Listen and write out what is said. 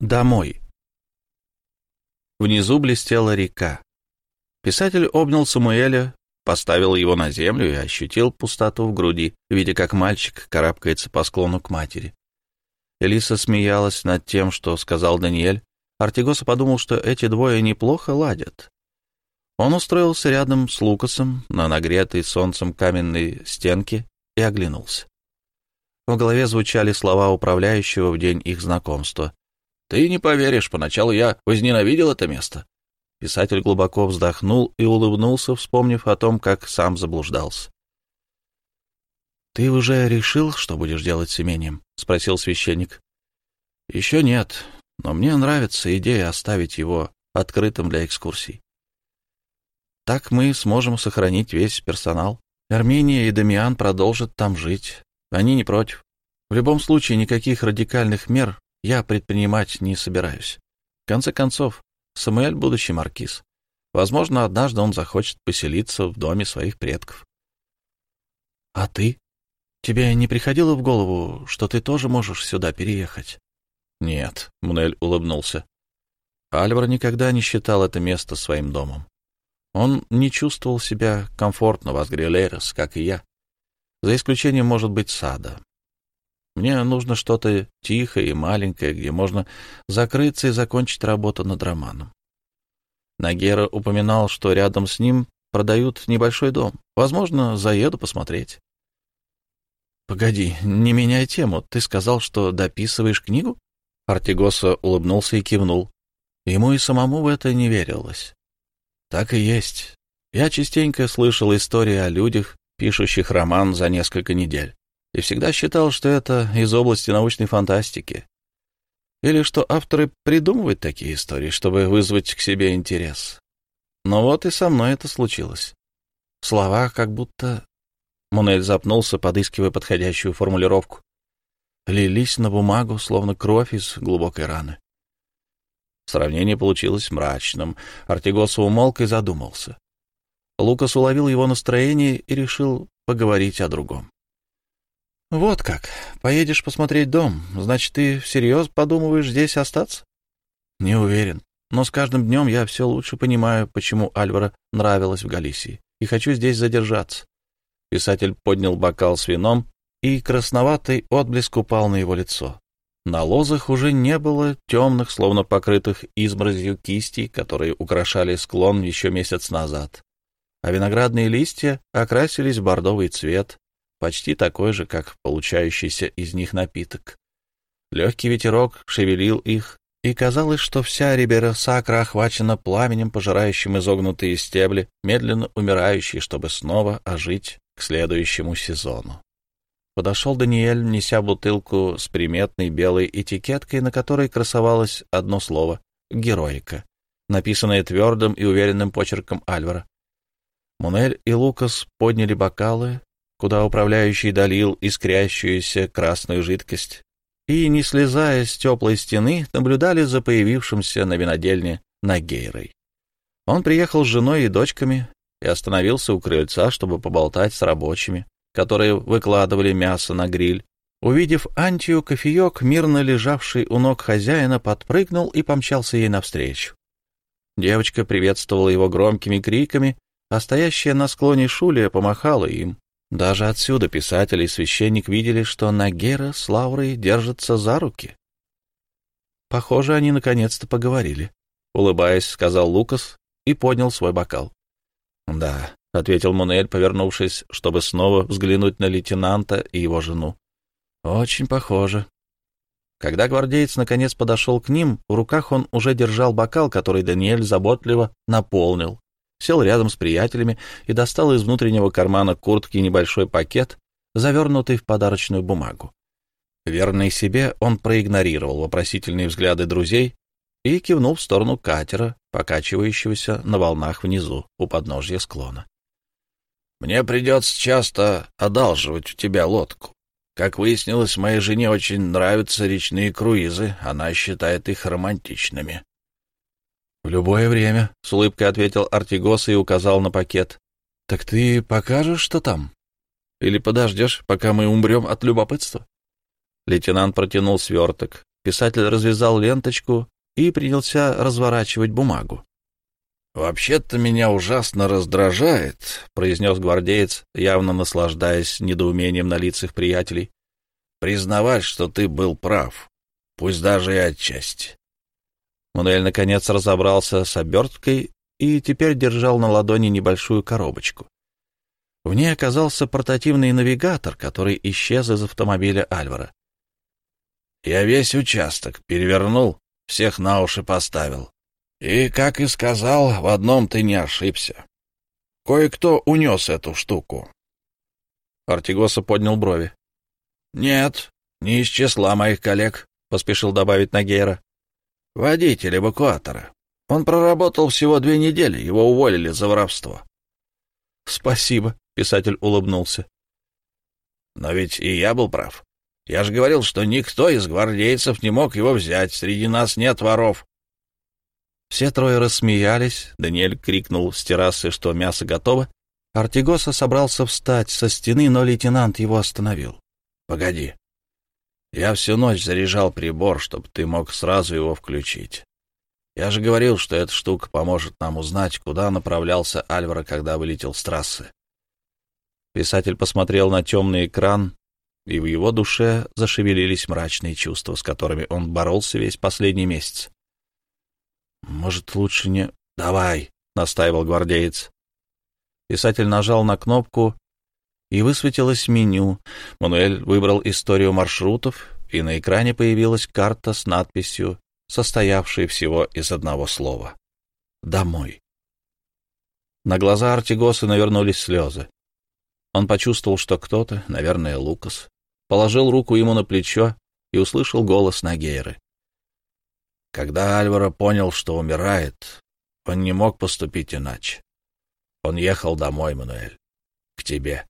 Домой. Внизу блестела река. Писатель обнял Самуэля, поставил его на землю и ощутил пустоту в груди, видя, как мальчик карабкается по склону к матери. Элиса смеялась над тем, что сказал Даниэль. Артигоса подумал, что эти двое неплохо ладят. Он устроился рядом с Лукасом на нагретой солнцем каменной стенке и оглянулся. В голове звучали слова управляющего в день их знакомства. Ты не поверишь, поначалу я возненавидел это место. Писатель глубоко вздохнул и улыбнулся, вспомнив о том, как сам заблуждался. «Ты уже решил, что будешь делать с имением?» — спросил священник. «Еще нет, но мне нравится идея оставить его открытым для экскурсий. Так мы сможем сохранить весь персонал. Армения и Дамиан продолжат там жить. Они не против. В любом случае, никаких радикальных мер я предпринимать не собираюсь. В конце концов, Самуэль — будущий маркиз. Возможно, однажды он захочет поселиться в доме своих предков. — А ты? Тебе не приходило в голову, что ты тоже можешь сюда переехать? — Нет, — Мнель улыбнулся. Альвар никогда не считал это место своим домом. Он не чувствовал себя комфортно в Асгрилерос, как и я. За исключением, может быть, сада. Мне нужно что-то тихое и маленькое, где можно закрыться и закончить работу над романом. Нагера упоминал, что рядом с ним продают небольшой дом. Возможно, заеду посмотреть. «Погоди, не меняй тему. Ты сказал, что дописываешь книгу?» Артигоса улыбнулся и кивнул. Ему и самому в это не верилось. «Так и есть. Я частенько слышал истории о людях, пишущих роман за несколько недель и всегда считал, что это из области научной фантастики. Или что авторы придумывают такие истории, чтобы вызвать к себе интерес. Но вот и со мной это случилось. Слова как будто... Мунель запнулся, подыскивая подходящую формулировку. Лились на бумагу, словно кровь из глубокой раны. Сравнение получилось мрачным. Артигоса умолк и задумался. Лукас уловил его настроение и решил поговорить о другом. «Вот как. Поедешь посмотреть дом. Значит, ты всерьез подумываешь здесь остаться?» «Не уверен. Но с каждым днем я все лучше понимаю, почему Альвара нравилась в Галисии, и хочу здесь задержаться». Писатель поднял бокал с вином, и красноватый отблеск упал на его лицо. На лозах уже не было темных, словно покрытых изморозью кистей, которые украшали склон еще месяц назад. А виноградные листья окрасились в бордовый цвет, почти такой же, как получающийся из них напиток. Легкий ветерок шевелил их, и казалось, что вся Рибера Сакра охвачена пламенем, пожирающим изогнутые стебли, медленно умирающие, чтобы снова ожить к следующему сезону. Подошел Даниэль, неся бутылку с приметной белой этикеткой, на которой красовалось одно слово — «героика», написанное твердым и уверенным почерком Альвара. Мунель и Лукас подняли бокалы, куда управляющий долил искрящуюся красную жидкость, и, не слезая с теплой стены, наблюдали за появившимся на винодельне Нагейрой. Он приехал с женой и дочками и остановился у крыльца, чтобы поболтать с рабочими, которые выкладывали мясо на гриль. Увидев Антию, кофеек, мирно лежавший у ног хозяина, подпрыгнул и помчался ей навстречу. Девочка приветствовала его громкими криками, а стоящая на склоне Шулия помахала им. Даже отсюда писатель и священник видели, что Нагера с Лаурой держатся за руки. Похоже, они наконец-то поговорили. Улыбаясь, сказал Лукас и поднял свой бокал. «Да», — ответил Мунель, повернувшись, чтобы снова взглянуть на лейтенанта и его жену. «Очень похоже». Когда гвардеец наконец подошел к ним, в руках он уже держал бокал, который Даниэль заботливо наполнил сел рядом с приятелями и достал из внутреннего кармана куртки небольшой пакет, завернутый в подарочную бумагу. Верный себе, он проигнорировал вопросительные взгляды друзей и кивнул в сторону катера, покачивающегося на волнах внизу, у подножья склона. «Мне придется часто одалживать у тебя лодку. Как выяснилось, моей жене очень нравятся речные круизы, она считает их романтичными. «В любое время», — с улыбкой ответил Артигос и указал на пакет. «Так ты покажешь, что там? Или подождешь, пока мы умрем от любопытства?» Лейтенант протянул сверток. Писатель развязал ленточку и принялся разворачивать бумагу. «Вообще-то меня ужасно раздражает», — произнес гвардеец, явно наслаждаясь недоумением на лицах приятелей, — «признавать, что ты был прав, пусть даже и отчасти». Мануэль, наконец, разобрался с оберткой и теперь держал на ладони небольшую коробочку. В ней оказался портативный навигатор, который исчез из автомобиля Альвара. «Я весь участок перевернул, всех на уши поставил. И, как и сказал, в одном ты не ошибся. Кое-кто унес эту штуку». Артигоса поднял брови. «Нет, не из числа моих коллег», — поспешил добавить Нагейра. «Водитель эвакуатора. Он проработал всего две недели, его уволили за воровство». «Спасибо», — писатель улыбнулся. «Но ведь и я был прав. Я же говорил, что никто из гвардейцев не мог его взять, среди нас нет воров». Все трое рассмеялись, Даниэль крикнул с террасы, что мясо готово. Артигоса собрался встать со стены, но лейтенант его остановил. «Погоди. Я всю ночь заряжал прибор, чтобы ты мог сразу его включить. Я же говорил, что эта штука поможет нам узнать, куда направлялся Альвара, когда вылетел с трассы. Писатель посмотрел на темный экран, и в его душе зашевелились мрачные чувства, с которыми он боролся весь последний месяц. «Может, лучше не...» «Давай», — настаивал гвардеец. Писатель нажал на кнопку, и высветилось меню. Мануэль выбрал историю маршрутов, и на экране появилась карта с надписью, состоявшей всего из одного слова «Домой». На глаза Артигоса навернулись слезы. Он почувствовал, что кто-то, наверное, Лукас, положил руку ему на плечо и услышал голос Нагейры. Когда Альваро понял, что умирает, он не мог поступить иначе. Он ехал домой, Мануэль, к тебе.